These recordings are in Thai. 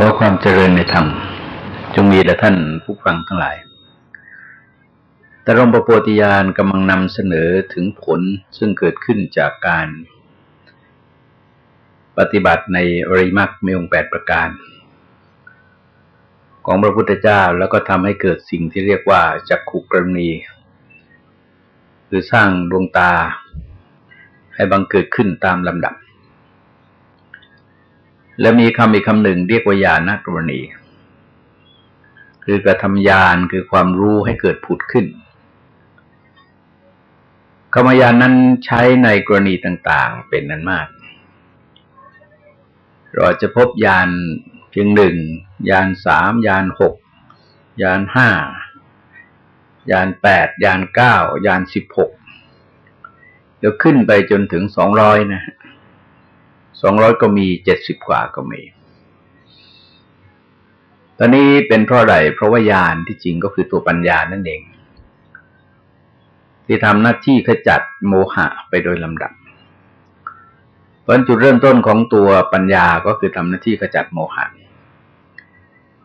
ขอความเจริญในธรรมจงมีแด่ท่านผู้ฟังทั้งหลาย แต่รมประโพธิญาณกำลังนำเสนอถึงผลซึ่งเกิดขึ้นจากการปฏิบัติในอริมักมีองค์แปดประการ ของพระพุทธเจ้าแล้วก็ทำให้เกิดสิ่งที่เรียกว่าจักขุกรณีคือสร้างดวงตาให้บังเกิดขึ้นตามลำดับ และมีคำอีกคำหนึ่งเรียกว่าญาณกรณี คือกระทำญาณคือความรู้ให้เกิดผุดขึ้นคำญาณนั้นใช้ในกรณีต่างๆเป็นนั้นมาก เราจะพบญาณเพียงหนึ่งญาณสามญาณหกญาณห้ายานแปดยานเก้ายานสิบหกเดี๋ยวขึ้นไปจนถึงสองร้อยนะ สองร้อยก็มีเจ็ดสิบกว่าก็มี ตอนนี้เป็นเพราะอะไรเพราะว่ายานที่จริงก็คือตัวปัญญานั่นเอง ที่ทำหน้าที่ขจัดโมหะไปโดยลำดับเพราะจุดเริ่มต้นของตัวปัญญาก็คือทำหน้าที่ขจัดโมหะ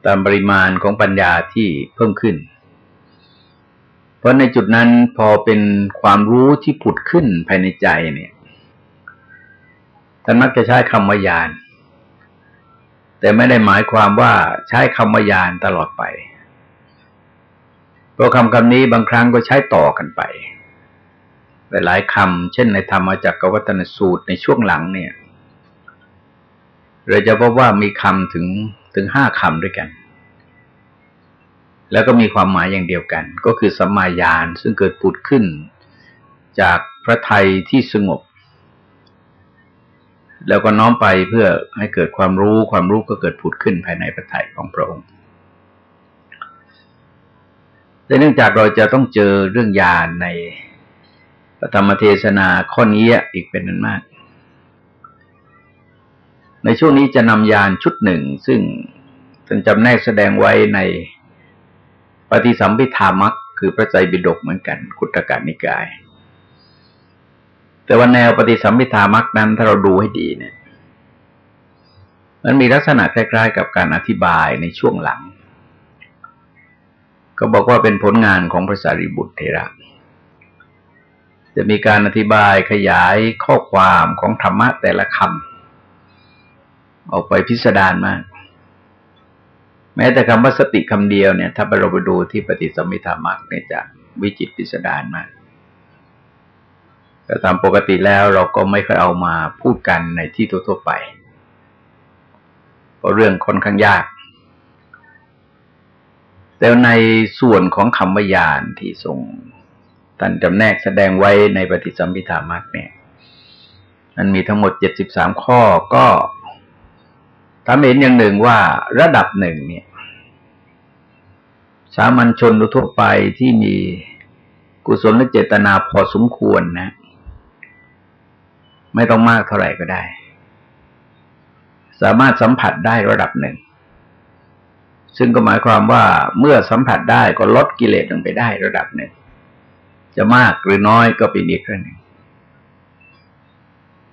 ตามปริมาณของปัญญาที่เพิ่มขึ้น เพราะในจุดนั้นพอเป็นความรู้ที่ผุดขึ้นภายในใจเนี่ย ท่านมักจะใช้คำว่ายาน แต่ไม่ได้หมายความว่าใช้คำว่ายานตลอดไป เพราะคำคำนี้บางครั้งก็ใช้ต่อกันไป หลายคำเช่นในธรรมจักรวัตนสูตรในช่วงหลังเนี่ยเราจะพบว่ามีคำถึงถึงห้าคำด้วยกัน แล้วก็มีความหมายอย่างเดียวกัน ก็คือสัมมาญาณซึ่งเกิดปุดขึ้น จากพระไทยที่สงบ แล้วก็น้อมไปเพื่อให้เกิดความรู้ความรู้ก็เกิดผุดขึ้นภายในประทัยของพระองค์แต่เนื่องจากเราจะต้องเจอเรื่องญาณในพระธรรมเทศนาข้อนี้อีกเป็นนั้นมาก ในช่วงนี้จะนำยานชุดหนึ่ง ซึ่งท่านจำแนกแสดงไว้ในปฏิสัมพิธามักคือพระใจบิดกเหมือนกันกุตกานิกาย แต่ว่าแนวปฏิสัมพิธามักนั้นถ้าเราดูให้ดีเนี่ย มันมีลักษณะคล้ายๆ กับการอธิบายในช่วงหลัง ก็บอกว่าเป็นผลงานของพระสารีบุตรเทระ จะมีการอธิบายขยายข้อความของธรรมะแต่ละคำออกไปพิสดารมาก แม้แต่คำว่าสติคำเดียวเนี่ย ถ้าไปเราไปดูที่ปฏิสัมพิธามักเนี่ยจะวิจิตพิสดารมาก แต่ตามปกติแล้วเราก็ไม่เคยเอามาพูดกันในที่ทั่วๆไป เพราะเรื่องค่อนข้างยาก แต่ในส่วนของคำวิญาณที่ทรงท่านจำแนกแสดงไว้ในปฏิสัมพิธามักเนี่ยมันมีทั้งหมดเจ็ดสิบสามข้อก็ทำเห็นอย่างหนึ่งว่าระดับหนึ่งเนี่ย สามัญชนทั่วไปที่มีกุศลและเจตนาพอสมควรนะ ไม่ต้องมากเท่าไหร่ก็ได้ สามารถสัมผัสได้ระดับหนึ่ง ซึ่งก็หมายความว่าเมื่อสัมผัสได้ก็ลดกิเลสลงไปได้ระดับหนึ่ง จะมากหรือน้อยก็เป็นอีกเรื่องหนึ่ง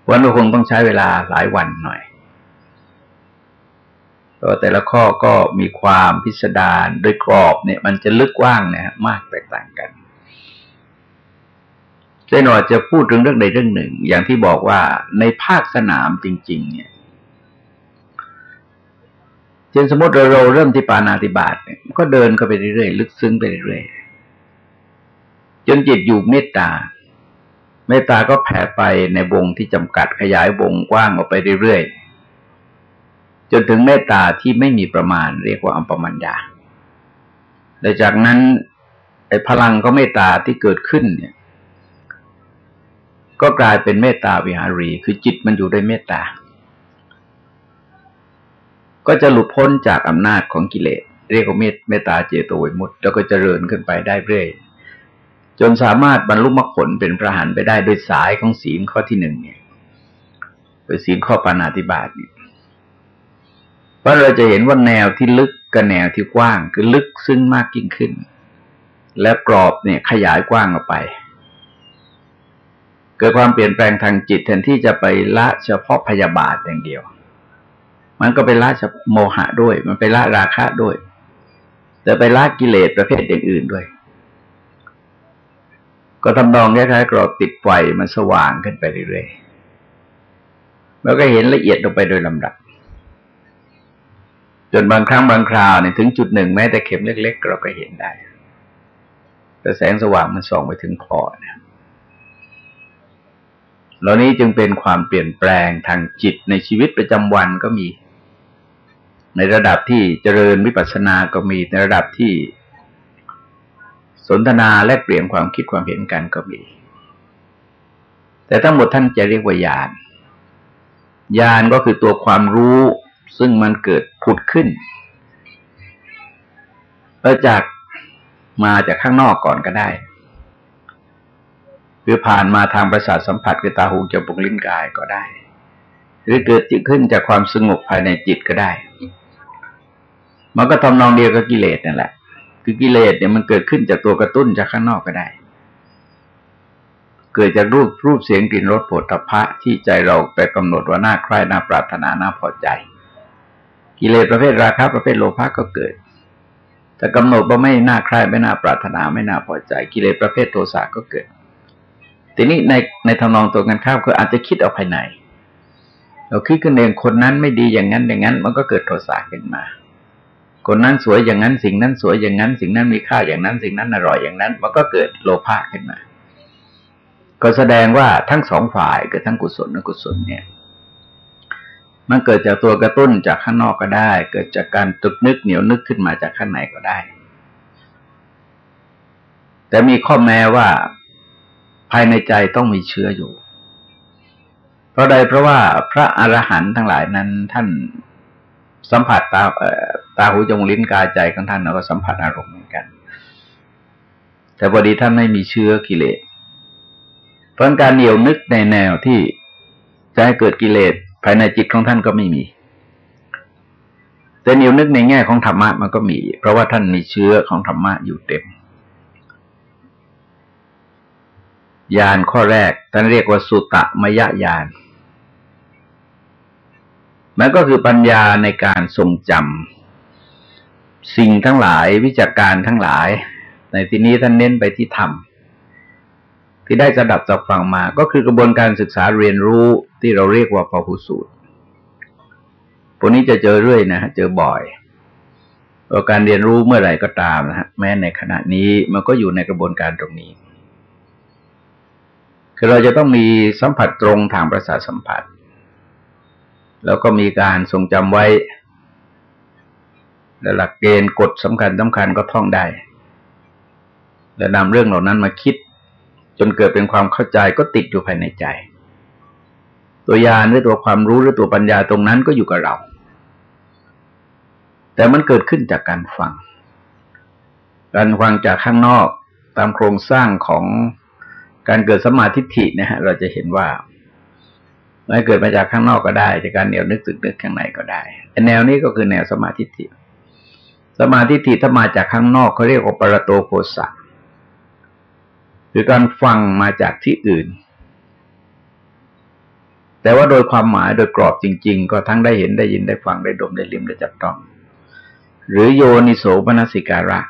วันคงต้องใช้เวลาหลายวันหน่อยแต่ละข้อก็มีความพิสดารโดยกรอบเนี่ย มันจะลึกกว้างเนี่ยมากแตกต่างกัน เจนอจะพูดถึงเรื่องใดเรื่องหนึ่ง อย่างที่บอกว่าในภาคสนามจริง ๆ เนี่ยเช่นสมมติเราเริ่มที่ปานาติบาตเนี่ยก็เดินเข้าไปเรื่อยๆลึกซึ้งไปเรื่อยๆจนจิตอยู่เมตตา เมตตาก็แผ่ไปในวงที่จำกัดขยายวงกว้างออกไปเรื่อยๆจนถึงเมตตาที่ไม่มีประมาณ เรียกว่าอัมปมัญญาแต่จากนั้นไอ้พลังก็เมตตาที่เกิดขึ้นเนี่ย ก็กลายเป็นเมตตาวิหารี คือจิตมันอยู่ด้วยเมตตา ก็จะหลุดพ้นจากอำนาจของกิเลส เรียกว่าเมตเมตตาเจโตวิมุตต์แล้วก็เจริญขึ้นไปได้เรื่อย จนสามารถบรรลุมรรคผลเป็นพระหันไปได้โดยสายของศีลข้อที่หนึ่งเนี่ย โดยศีลข้อปานาติบาตเนี่ยเพราะเราจะเห็นว่าแนวที่ลึกกับแนวที่กว้าง คือลึกซึ้งมากยิ่งขึ้น และกรอบเนี่ยขยายกว้างออกไป เกิดความเปลี่ยนแปลงทางจิตแทนที่จะไปละเฉพาะพยาบาทอย่างเดียว มันก็ไปละโมหะด้วย มันไปละราคะด้วย แต่ไปละกิเลสประเภทอื่นๆด้วย ก็ทำนองคล้ายๆกรอบติดไฟมันสว่างขึ้นไปเรื่อยๆแล้วก็เห็นละเอียดลงไปโดยลำดับ จนบางครั้งบางคราวเนี่ยถึงจุดหนึ่งแม้แต่เข็มเล็ก ๆ เราก็เห็นได้ แต่แสงสว่างมันส่องไปถึงคอนะ เหล่านี้จึงเป็นความเปลี่ยนแปลงทางจิตในชีวิตประจำวันก็มี ในระดับที่เจริญวิปัสสนาก็มีในระดับที่สนทนาและเปลี่ยนความคิดความเห็นกันก็มี แต่ทั้งหมดท่านจะเรียกว่าญาณญาณก็คือตัวความรู้ซึ่งมันเกิดผุดขึ้นเอจากมาจากข้างนอกก่อนก็ได้ คือผ่านมาทางประสาทสัมผัสคือตาหูจมูกลิ้นกายก็ได้ หรือเกิดขึ้นจากความสงบภายในจิตก็ได้ มันก็ทำนองเดียวกับกิเลสนั่นแหละ คือกิเลสเนี่ยมันเกิดขึ้นจากตัวกระตุ้นจากข้างนอกก็ได้ เกิดจากรูปรูปเสียงกลิ่นรสผฏฐัพพะที่ใจเราไปกำหนดว่าน่าใคร่น่าปรารถนาน่าพอใจ กิเลสประเภทราคะประเภทโลภะก็เกิดแต่กำหนดว่าไม่น่าใคร่ไม่น่าปรารถนาไม่น่าพอใจ กิเลสประเภทโทสะก็เกิด ทีนี้ในในทำนองตัวกันข้ามคืออาจจะคิดเอาภายใน เราคิดกันเองคนนั้นไม่ดีอย่างนั้นอย่างนั้น มันก็เกิดโทสะขึ้นมา คนนั้นสวยอย่างนั้นสิ่งนั้นสวยอย่างนั้น สิ่งนั้นมีค่าอย่างนั้น สิ่งนั้นอร่อยอย่างนั้น มันก็เกิดโลภะขึ้นมา ก็แสดงว่าทั้งสองฝ่ายเกิดทั้งกุศลและกุศลเนี่ยมันเกิดจากตัวกระตุ้นจากข้างนอกก็ได้ เกิดจากการตึกนึกเหนียวนึกขึ้นมาจากข้างในก็ได้ แต่มีข้อแม้ว่า ภายในใจต้องมีเชื้ออยู่ เพราะใดเพราะว่าพระอรหันต์ทั้งหลายนั้น ท่านสัมผัสตาตาหูจมูกลิ้นกายใจของท่านเราก็สัมผัสอารมณ์เหมือนกัน แต่พอดีท่านไม่มีเชื้อกิเลสเพราะการเหนียวนึกในแนวที่จะให้เกิดกิเลสภายในจิตของท่านก็ไม่มี แต่เหนียวนึกในแง่ของธรรมะมันก็มี เพราะว่าท่านมีเชื้อของธรรมะอยู่เต็ม ญาณข้อแรกท่านเรียกว่าสุตะมยญาณมันก็คือปัญญาในการทรงจำสิ่งทั้งหลายวิจารการทั้งหลาย ในที่นี้ท่านเน้นไปที่ธรรมที่ได้จะดับจากฟังมา ก็คือกระบวนการศึกษาเรียนรู้ที่เราเรียกว่าพหุสูตรพวกนี้จะเจอเรื่อยนะฮะเจอบ่อยการเรียนรู้เมื่อไหร่ก็ตามนะฮะแม้ในขณะนี้มันก็อยู่ในกระบวนการตรงนี้ คือเราจะต้องมีสัมผัสตรงทางประสาทสัมผัส แล้วก็มีการทรงจำไว้และหลักเกณฑ์กฎสำคัญสำคัญก็ท่องได้ และนำเรื่องเหล่านั้นมาคิด จนเกิดเป็นความเข้าใจก็ติดอยู่ภายในใจ ตัวยานหรือตัวความรู้หรือตัวปัญญาตรงนั้นก็อยู่กับเรา แต่มันเกิดขึ้นจากการฟัง การฟังจากข้างนอกตามโครงสร้างของ การเกิดสมาธิฐินะฮะเราจะเห็นว่ามันเกิดมาจากข้างนอกก็ได้จากการเหนียวนึกสึกนึกข้างในก็ได้แต่แนวนี้ก็คือแนวสมาธิฐิสมาธิฐิถ้ามาจากข้างนอกเขาเรียกว่าปรโตโคสะคือการฟังมาจากที่อื่น แต่ว่าโดยความหมายโดยกรอบจริง ๆ ก็ทั้งได้เห็นได้ยินได้ฟังได้ดมได้ลิ้มได้จับต้อง หรือโยนิโสปนสิการะ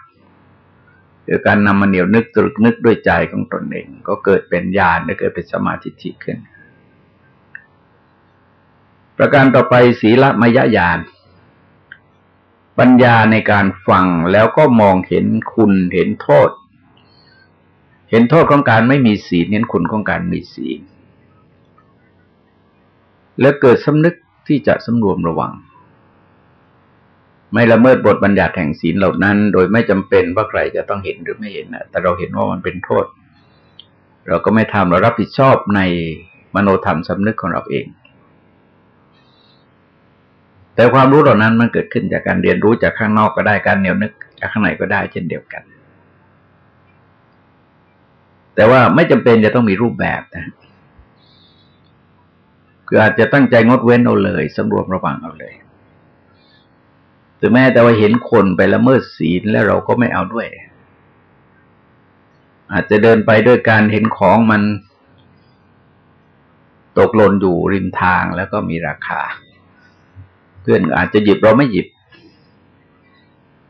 คือการนำมาเหนียวนึกตรึกนึกด้วยใจของตนเอง ก็เกิดเป็นญาณและเกิดเป็นสมาธิิขึ้น ประการต่อไปศีลมยญาณปัญญาในการฟังแล้วก็มองเห็นคุณเห็นโทษ เห็นโทษของการไม่มีศีลเห็นคุณของการมีศีลแล้วเกิดสำนึกที่จะสำรวมระวัง ไม่ละเมิดบทบัญญัติแห่งศีลเหล่านั้น โดยไม่จำเป็นว่าใครจะต้องเห็นหรือไม่เห็นนะแต่เราเห็นว่ามันเป็นโทษ เราก็ไม่ทำเรารับผิดชอบในมโนธรรมสำนึกของเราเอง แต่ความรู้เหล่านั้นมันเกิดขึ้นจากการเรียนรู้จากข้างนอกก็ได้การเหนียวนึกจากข้างในก็ได้เช่นเดียวกัน แต่ว่าไม่จำเป็นจะต้องมีรูปแบบนะคืออาจจะตั้งใจงดเว้นเอาเลยสำรวมระวังเอาเลย หรือแม้แต่ว่าเห็นคนไปละเมิดศีลแล้วเราก็ไม่เอาด้วย อาจจะเดินไปด้วยการเห็นของมันตกหล่นอยู่ริมทางแล้วก็มีราคาก็พื่อนอาจจะหยิบเราไม่หยิบ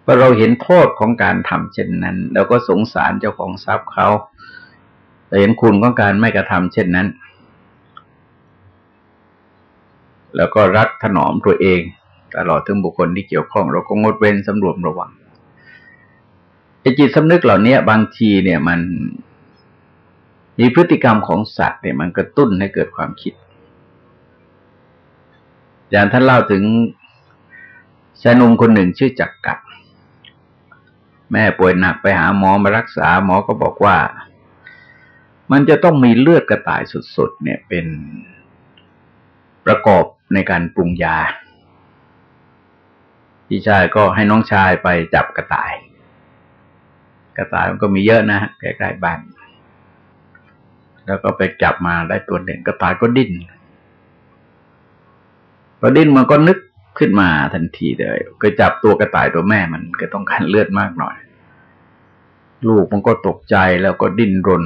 พอเราเห็นโทษของการทำเช่นนั้นเราก็สงสารเจ้าของทรัพย์เขาเห็นคุณของการไม่กระทำเช่นนั้น แล้วก็รักถนอมตัวเอง ตลอดถึงบุคคลที่เกี่ยวข้อง เราก็งดเว้นสำรวมระวังไอจิตสำนึกเหล่านี้บางทีเนี่ยมันมีพฤติกรรมของสัตว์เนี่ยมันกระตุ้นให้เกิดความคิด อย่างท่านเล่าถึงชายหนุ่มคนหนึ่งชื่อจักกัดแม่ป่วยหนักไปหาหมอมารักษาหมอก็บอกว่า มันจะต้องมีเลือดกระต่ายสุดๆเนี่ยเป็นประกอบในการปรุงยา พี่ชายก็ให้น้องชายไปจับกระต่าย กระต่ายมันก็มีเยอะนะใกล้ๆบ้านแล้วก็ไปจับมาได้ตัวหนึ่งกระต่ายก็ดิ้นพอดิ้นมันก็นึกขึ้นมาทันทีเลยก็จับตัวกระต่ายตัวแม่มันก็ต้องการเลือดมากหน่อย ลูกมันก็ตกใจแล้วก็ดิ้นรน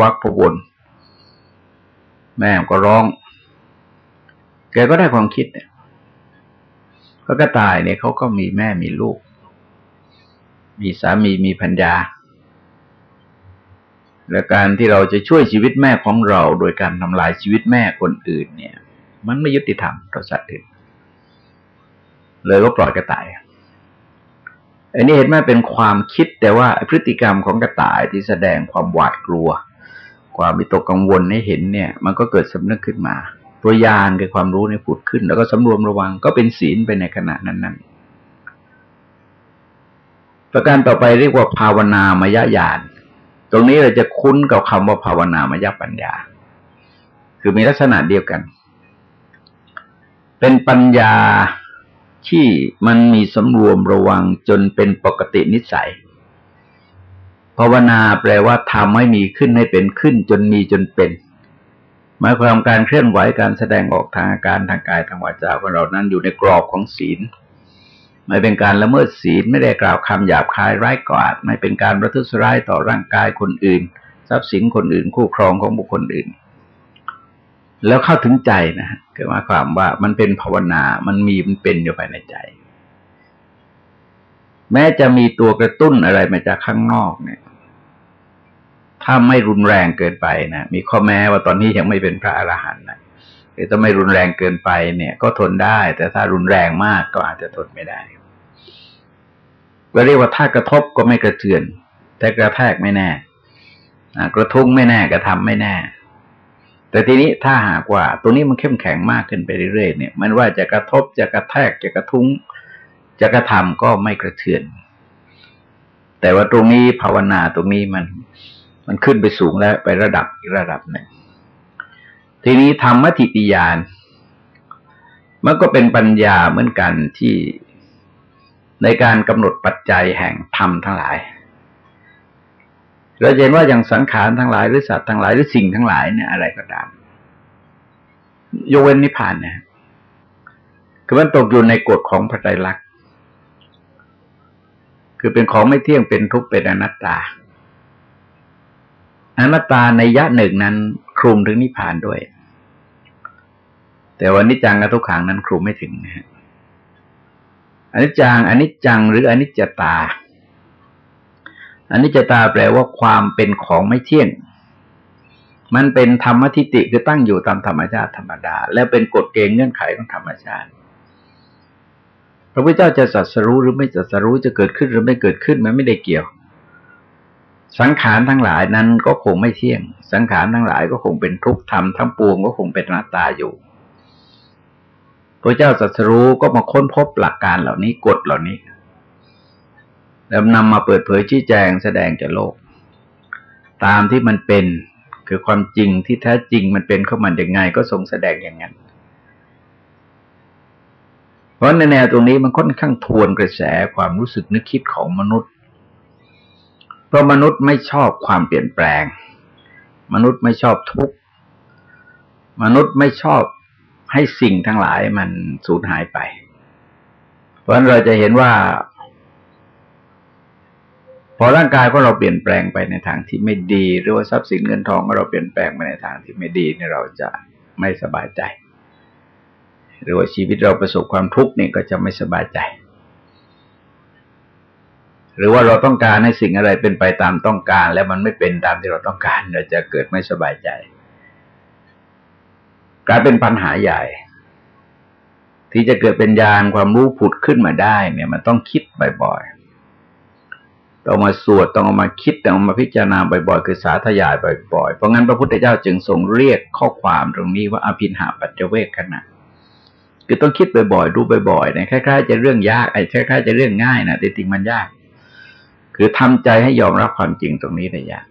วักพวนแม่ก็ร้อง แกก็ได้ความคิดเนี่ย เพราะกระต่ายเนี่ยเขาก็มีแม่มีลูก มีสามีมีพัญญา และการที่เราจะช่วยชีวิตแม่ของเรา โดยการทำลายชีวิตแม่คนอื่น เนี่ย มันไม่ยุติธรรมต่อสัตว์อื่นเลยก็ปล่อยกระต่ายอันนี้เห็นไหมเป็นความคิดแต่ว่าพฤติกรรมของกระต่ายที่แสดงความหวาดกลัว ความวิตกกังวลให้เห็นเนี่ย มันก็เกิดสำนึกขึ้นมา ตัวยานคือความรู้ในผุดขึ้น แล้วก็สำรวมระวังก็เป็นศีลไปในขณะนั้นๆ ประการต่อไปเรียกว่าภาวนามยญาณตรงนี้เราจะคุ้นกับคำว่าภาวนามยปัญญา คือมีลักษณะเดียวกัน เป็นปัญญาที่มันมีสำรวมระวังจนเป็นปกตินิสัยภาวนาแปลว่าทำให้มีขึ้นให้เป็นขึ้น จนมีจนเป็น หมายความการเคลื่อนไหวการแสดงออกทางอาการทางกายทางวาจาของเรานั้นอยู่ในกรอบของศีล ไม่เป็นการละเมิดศีลไม่ได้กล่าวคำหยาบคายร้ายกาจไม่เป็นการประทุษร้ายต่อร่างกายคนอื่น ทรัพย์สินคนอื่น คู่ครองของบุคคลอื่น แล้วเข้าถึงใจนะคือว่าความว่ามันเป็นภาวนามันมีมันเป็นอยู่ภายในใจ แม้จะมีตัวกระตุ้นอะไรมาจากข้างนอกเนี่ย ถ้าไม่รุนแรงเกินไปนะมีข้อแม้ว่าตอนนี้ยังไม่เป็นพระอรหันต์นะคือถ้าไม่รุนแรงเกินไปเนี่ย ก็ทนได้ แต่ถ้ารุนแรงมากก็อาจจะทนไม่ได้ก็เรียกว่าถ้ากระทบก็ไม่กระเทือน แต่กระแทกไม่แน่กระทุ้งไม่แน่กระทำไม่แน่ แต่ทีนี้ถ้าหากว่าตัวนี้มันเข้มแข็งมากขึ้นไปเรื่อยๆเนี่ย มันว่าจะกระทบจะกระแทกจะกระทุ้ง จะกระทำก็ไม่กระเทือน แต่ว่าตรงนี้ภาวนาตรงนี้มัน มันขึ้นไปสูงแล้วไประดับอีกระดับหนึ่ง ทีนี้ธรรมทิฏฐิยาน มันก็เป็นปัญญาเหมือนกันที่ในการกำหนดปัจจัยแห่งธรรมทั้งหลาย เราเห็นว่าอย่างสังขารทั้งหลายหรือสัตว์ทั้งหลายหรือสิ่งทั้งหลายเนี่ยอะไรก็ตามยกเว้นนิพพานเนี่ยคือมันตกอยู่ในกฎของพระไตรลักษณ์คือเป็นของไม่เที่ยงเป็นทุกข์เป็นอนัตตา อนัตตาในยะหนึ่งนั้นคลุมถึงนิพพานด้วย แต่วันนิจังกับทุกขังนั้นคลุมไม่ถึงนะฮะอนิจจังอนิจจังหรืออนิจจตาอนิจจตาแปลว่าความเป็นของไม่เที่ยง มันเป็นธรรมทิฏฐิคือตั้งอยู่ตามธรรมชาติธรรมดา และเป็นกฎเกณฑ์เงื่อนไขของธรรมชาติ พระพุทธเจ้าจะสัสรู้หรือไม่สัสรู้จะเกิดขึ้นหรือไม่เกิดขึ้นมันไม่ได้เกี่ยว สังขารทั้งหลายนั้นก็คงไม่เที่ยง สังขารทั้งหลายก็คงเป็นทุกข์ธรรมทั้งปวงก็คงเป็นหน้าตาอยู่พระเจ้าสัสรู้ก็มาค้นพบหลักการเหล่านี้กฎเหล่านี้ แล้วนำมาเปิดเผยชี้แจงแสดงแก่โลก ตามที่มันเป็นคือความจริงที่แท้จริงมันเป็นเข้ามันยังไงก็ทรงแสดงอย่างนั้น เพราะในแนวตรงนี้มันค่อนข้างทวนกระแสความรู้สึกนึกคิดของมนุษย์ เพราะมนุษย์ไม่ชอบความเปลี่ยนแปลง มนุษย์ไม่ชอบทุกข์ มนุษย์ไม่ชอบให้สิ่งทั้งหลายมันสูญหายไป เพราะนั้นเราจะเห็นว่า พอร่างกายของเราเปลี่ยนแปลงไปในทางที่ไม่ดี หรือว่าทรัพย์สินเงินทองของเราเปลี่ยนแปลงไปในทางที่ไม่ดีนี่เราจะไม่สบายใจ หรือว่าชีวิตเราประสบความทุกข์นี่ก็จะไม่สบายใจ หรือว่าเราต้องการให้สิ่งอะไรเป็นไปตามต้องการ แล้วมันไม่เป็นตามที่เราต้องการเราจะเกิดไม่สบายใจ กลายเป็นปัญหาใหญ่ ที่จะเกิดเป็นญาณความรู้ผุดขึ้นมาได้ เนี่ย มันต้องคิดบ่อยๆต้องมาสวดต้องเอามาคิดต้องเอามาพิจารณาบ่อยๆคือสาธยายบ่อยๆเพราะงั้นพระพุทธเจ้าจึงทรงเรียกข้อความตรงนี้ว่าอภินหาปัจเจเวกขณะคือต้องคิดบ่อยๆดูบ่อยๆเนี่ยคล้ายๆจะเรื่องยากไอ้คล้ายๆจะเรื่องง่ายนะแต่จริงมันยาก คือทำใจให้ยอมรับความจริงตรงนี้ได้ยาก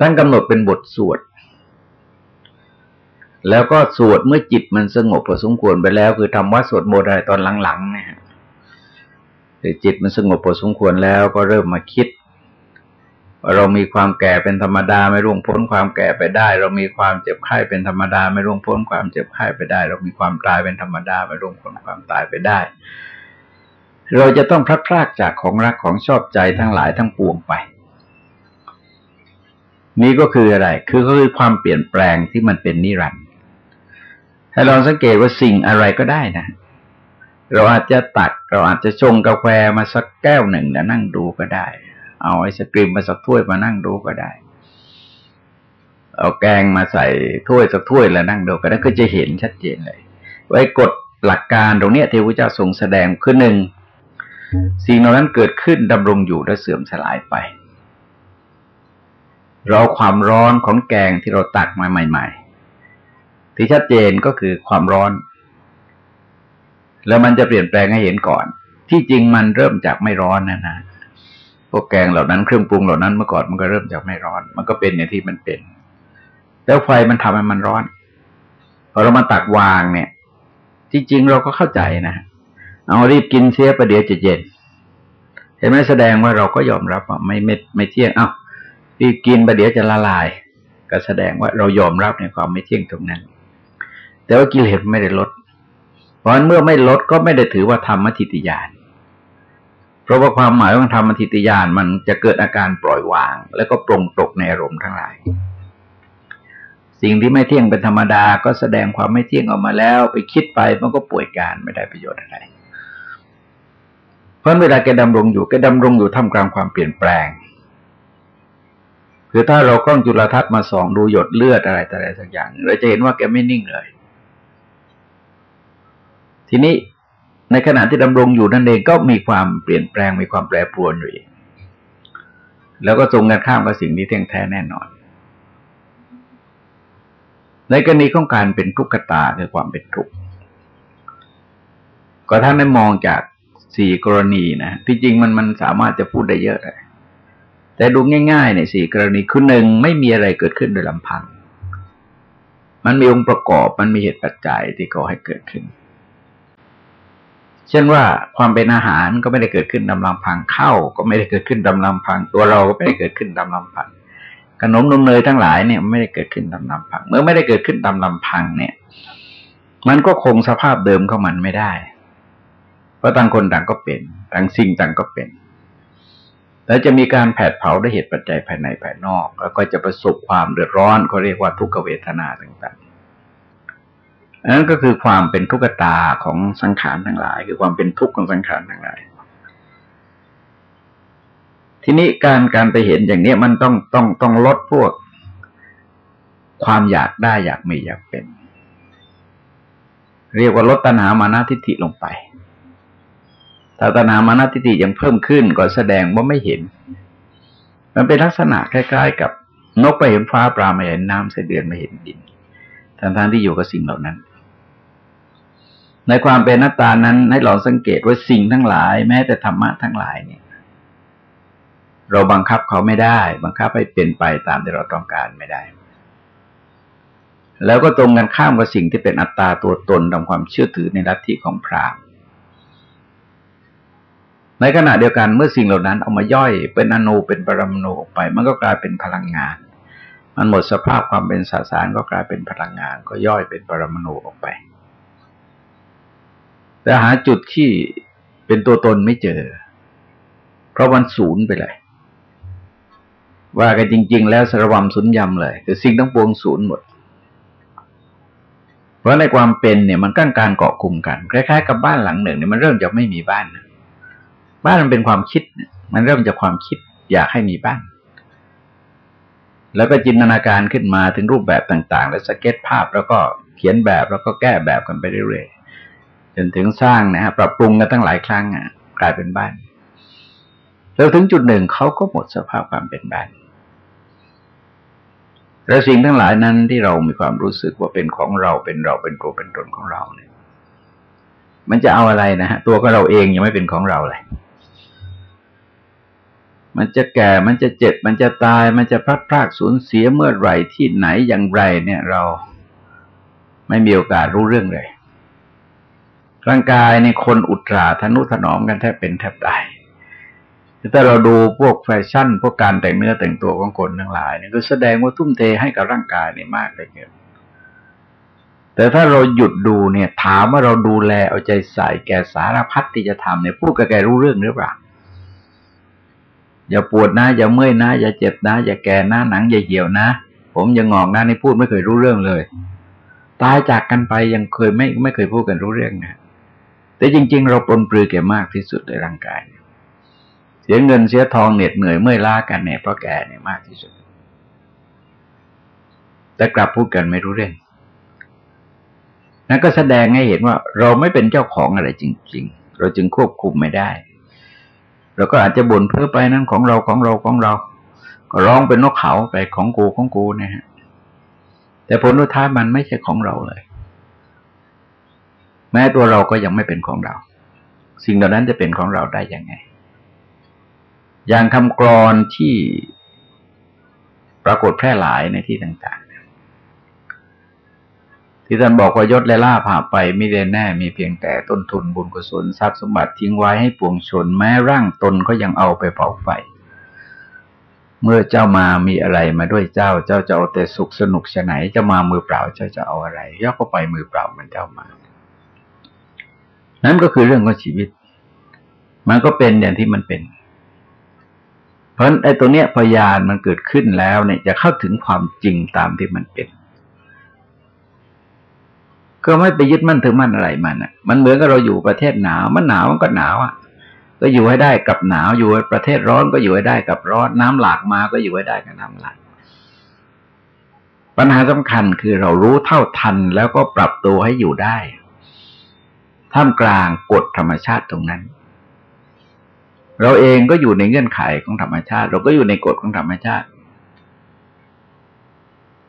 ตั้งกำหนดเป็นบทสวด แล้วก็สวดเมื่อจิตมันสงบพอสมควรไปแล้ว คือทำวัดสวดโมดอะไรตอนหลังๆเนี่ยจิตมันสงบพอสมควรแล้วก็เริ่มมาคิดว่าเรามีความแก่เป็นธรรมดาไม่ร่วงพ้นความแก่ไปได้ เรามีความเจ็บไข้เป็นธรรมดา ไม่ร่วงพ้นความเจ็บไข้ไปได้ เรามีความตายเป็นธรรมดาไม่ร่วงพ้นความตายไปได้ เราจะต้องพลัดพรากจากของรักของชอบใจทั้งหลายทั้งปวงไป นี่ก็คืออะไร คือก็คือความเปลี่ยนแปลงที่มันเป็นนิรันดร์ให้เราสังเกตว่าสิ่งอะไรก็ได้นะ เราอาจจะตัก เราอาจจะชงกาแฟมาสักแก้วหนึ่งแล้วนั่งดูก็ได้ เอาไอศกรีมมาสักถ้วยมานั่งดูก็ได้ เอาแกงมาใส่ถ้วยสักถ้วยแล้วนั่งดูก็ได้ก็จะเห็นชัดเจนเลย ไว้กฎหลักการตรงนี้เทวเจ้าทรงแสดงคือหนึ่ง สิ่งเหล่านั้นเกิดขึ้นดำรงอยู่และเสื่อมสลายไป เราความร้อนของแกงที่เราตักมาใหม่ ๆ ที่ชัดเจนก็คือความร้อน แล้วมันจะเปลี่ยนแปลงให้เห็นก่อน ที่จริงมันเริ่มจากไม่ร้อนนะนะพวกแกงเหล่านั้นเครื่องปรุงเหล่านั้นเมื่อก่อนมันก็เริ่มจากไม่ร้อน มันก็เป็นอย่างที่มันเป็น แล้วไฟมันทำให้มันร้อนพอเรามาตักวางเนี่ย ที่จริงเราก็เข้าใจนะ เอารีบกินเสียประเดี๋ยวจะเย็น เห็นไหมแสดงว่าเราก็ยอมรับว่าไม่ไม่ไม่เที่ยง เอา้ารีบกินประเดี๋ยวจะละลาย ก็แสดงว่าเรายอมรับในความไม่เที่ยงตรงนั้น แต่ว่ากิเลสไม่ได้ลด เพราะฉะนั้นเมื่อไม่ลดก็ไม่ได้ถือว่าธรรมทิฏฐิญาณราะว่าความหมายของธรรมทิฏยานมันจะเกิดอาการปล่อยวาง แล้วก็ปรงตกในอารมณ์ทั้งหลายสิ่งที่ไม่เที่ยงเป็นธรรมดาก็แสดงความไม่เที่ยงออกมาแล้ว ไปคิดไปมันก็ป่วยการไม่ได้ประโยชน์อะไร เพราะเวลาแกดำรงอยู่แกดำรงอยู่ท่ามกลางความเปลี่ยนแปลง คือถ้าเรากล้องจุลทรรศน์มาส่องดูหยดเลือดอะไรแต่อะไรสักอย่างเราจะเห็นว่าแกไม่นิ่งเลย ทีนี้ในขณะที่ดำรงอยู่นั่นเองก็มีความเปลี่ยนแปลงมีความแปรปรวนอยู่แล้วก็ตรงกันข้ามกับสิ่งที่เที่ยงแท้แน่นอน ในกรณีของการเป็นทุกขตาคือความเป็นทุกข์ก็ท่านได้มองจาก สี่กรณีนะที่จริงมันมันสามารถจะพูดได้เยอะเลยแต่ดูง่ายๆในสี่กรณีคือหนึ่งไม่มีอะไรเกิดขึ้นโดยลำพัง มันมีองค์ประกอบมันมีเหตุปัจจัยที่ก่อให้เกิดขึ้น เช่นว่าความเป็นอาหารก็ไม่ได้เกิดขึ้นดำลำพังเข้าก็ไม่ได้เกิดขึ้นดำลำพัง ตัวเราก็ไม่ได้เกิดขึ้นดำลำพังขนมนมเนยทั้งหลายเนี่ยไม่ได้เกิดขึ้นดำลำพัง เมื่อไม่ได้เกิดขึ้นดำลำพังเนี่ย มันก็คงสภาพเดิมของมันไม่ได้ เพราะต่างคนต่างก็เป็นต่างสิ่งต่างก็เป็นแล้วจะมีการแผดเผาด้วยเหตุปัจจัยภายในภายนอก แล้วก็จะประสบความเดือดร้อนเขาเรียกว่าทุกขเวทนาต่างๆอันนั้นก็คือความเป็นทุกขตาของสังขารทั้งหลาย คือความเป็นทุกข์ของสังขารทั้งหลาย ทีนี้การการไปเห็นอย่างนี้มันต้องต้องต้องลดพวกความอยากได้อยากมีอยากเป็น เรียกว่าลดตัณหามานาทิฏฐิลงไป ถ้าตัณหามานาทิฏฐิยังเพิ่มขึ้นก็แสดงว่าไม่เห็น มันเป็นลักษณะคล้าย ๆ กับนกไปเห็นฟ้าปลาไม่เห็นน้ำเสเดือนไม่เห็นดินทั้งๆที่อยู่กับสิ่งเหล่านั้น ในความเป็นหนัตตานั้นให้เราสังเกตว่าสิ่งทั้งหลาย แม้แต่ธรรมะทั้งหลายเนี่ย เราบังคับเขาไม่ได้ บังคับให้เป็นไปตามที่เราต้องการไม่ได้ แล้วก็ตรงกันข้ามกับสิ่งที่เป็นอัตตาตัวตนตามความเชื่อถือในลัทธิของพราหมณ์ ในขณะเดียวกันเมื่อสิ่งเหล่านั้นเอามาย่อยเป็นอนุเป็นปรมาณูออกไป มันก็กลายเป็นพลังงาน มันหมดสภาพความเป็นสสารก็กลายเป็นพลังงาน ก็ย่อยเป็นปรมาณูออกไป แต่หาจุดที่เป็นตัวตนไม่เจอ เพราะมันศูนย์ไปเลย ว่ากันจริง ๆ แล้วสารวัมสุญญำเลยคือสิ่งทั้งปวงศูนย์หมดเพราะในความเป็นเนี่ยมันกั้งการเกาะกลุ่มกันคล้ายๆกับบ้านหลังหนึ่งเนี่ยมันเริ่มจากไม่มีบ้านนะ บ้านมันเป็นความคิด มันเริ่มจากความคิด อยากให้มีบ้าน แล้วก็จินตนาการขึ้นมาถึงรูปแบบต่าง ๆ แล้วสเก็ตภาพแล้วก็เขียนแบบแล้วก็แก้แบบกันไปเรื่อยๆจนถึงสร้างนะฮะปรับปรุงกันตั้งหลายครั้งอะ กลายเป็นบ้านแล้วถึงจุดหนึ่งเขาก็หมดสภาพความเป็นบ้านและสิ่งทั้งหลายนั้นที่เรามีความรู้สึกว่าเป็นของเราเป็นเราเป็นตัวเป็นตนของเราเนี่ย มันจะเอาอะไรนะฮะตัวก็เราเองยังไม่เป็นของเราเลย มันจะแก่ มันจะเจ็บ มันจะตาย มันจะพลัดพรากสูญเสียเมื่อไหร่ที่ไหนอย่างไร เนี่ยเราไม่มีโอกาสรู้เรื่องเลย ร่างกายในคนอุตราทนุถนอมกันแทบเป็นแทบตายถ้าเราดูพวกแฟชั่น พวกการแต่งเนื้อแต่งตัวของคนทั้งหลายเนี่ยก็แสดงว่าทุ่มเทให้กับร่างกายเนี่ยมากเลยเกินแต่ถ้าเราหยุดดูเนี่ย ถามว่าเราดูแลเอาใจใส่แก่สารพัดที่จะทำเนี่ยพูดกับแกรู้เรื่องหรือเปล่า อย่าปวดนะ อย่าเมื่อยนะ อย่าเจ็บนะ อย่าแก่นะหนังอย่าเหี่ยวนะ ผมยังงอกนะนี่พูดไม่เคยรู้เรื่องเลย ตายจากกันไปยังเคยไม่ไม่เคยพูดกันรู้เรื่องนะแต่จริง ๆ เราปนปลือแก่มากที่สุดในร่างกาย เสียเงินเสียทองเหน็ดเหนื่อยเมื่อยล้ากันเนี่ยเพราะแก่เนี่ยมากที่สุด แต่กลับพูดกันไม่รู้เรื่องนั่นก็แสดงให้เห็นว่าเราไม่เป็นเจ้าของอะไรจริง ๆ เราจึงควบคุมไม่ได้ เราก็อาจจะบ่นเพ้อไปนั่นของเราของเราของเรา ก็ร้องเป็นนกเขาไปของกูของกูเนะฮะแต่ผลท้ายมันไม่ใช่ของเราเลย แม้ตัวเราก็ยังไม่เป็นของเรา สิ่งเหล่านั้นจะเป็นของเราได้ยังไง อย่างคำกรอนที่ปรากฏแพร่หลายในที่ต่างๆ ที่ท่านบอกว่ายศและล่าผ่าไปไม่ได้แน่ มีเพียงแต่ต้นทุนบุญกุศลทรัพย์สมบัติทิ้งไว้ให้ปวงชน แม้ร่างตนก็ยังเอาไปเผาไฟ เมื่อเจ้ามามีอะไรมาด้วยเจ้า เจ้าจะเอาแต่สุขสนุกชะไหนจะมามือเปล่าเจ้าจะเอาอะไรย่อก็ไปมือเปล่ามันเจ้ามา นั่นก็คือเรื่องของชีวิต มันก็เป็นอย่างที่มันเป็น เพราะไอ้ตัวเนี้ยพยานมันเกิดขึ้นแล้วเนี่ยจะเข้าถึงความจริงตามที่มันเป็น ก็ไม่ไปยึดมั่นถือมั่นอะไรมันอะ มันเหมือนกับเราอยู่ประเทศหนาวมันหนาวมันก็หนาวอะ ก็อยู่ให้ได้กับหนาวอยู่ประเทศร้อนก็อยู่ให้ได้กับร้อน น้ำหลากมาก็อยู่ให้ได้กับน้ำหลากปัญหาสำคัญคือเรารู้เท่าทันแล้วก็ปรับตัวให้อยู่ได้ ท่ามกลางกฎธรรมชาติตรงนั้น เราเองก็อยู่ในเงื่อนไขของธรรมชาติ เราก็อยู่ในกฎของธรรมชาติ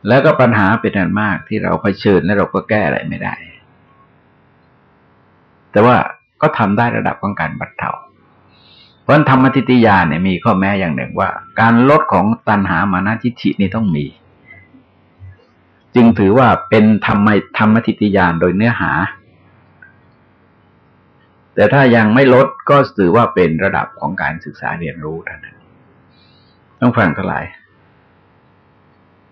แล้วก็ปัญหาเป็นอันมากที่เราเผชิญและเราก็แก้อะไรไม่ได้ แต่ว่าก็ทำได้ระดับของการบรรเทาเพราะธรรมทิฏฐิยาเนี่ยมีข้อแม้อย่างหนึ่งว่า การลดของตัณหามานาทิฐินี่ต้องมี จึงถือว่าเป็นธรรมธรรมทิฏฐิยานโดยเนื้อหา แต่ถ้ายังไม่ลดก็ถือว่าเป็นระดับของการศึกษาเรียนรู้เท่านั้น ต้องฟังทั้งหลาย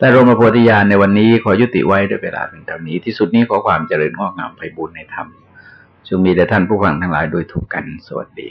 แต่รมโพธิญาณในวันนี้ขอยุติไว้ด้วยเวลาเป็นเท่านี้ ที่สุดนี้ขอความเจริญงอกงามไปบุญในธรรมจงมีแด่ท่านผู้ฟังทั้งหลายโดยทุกกัน สวัสดี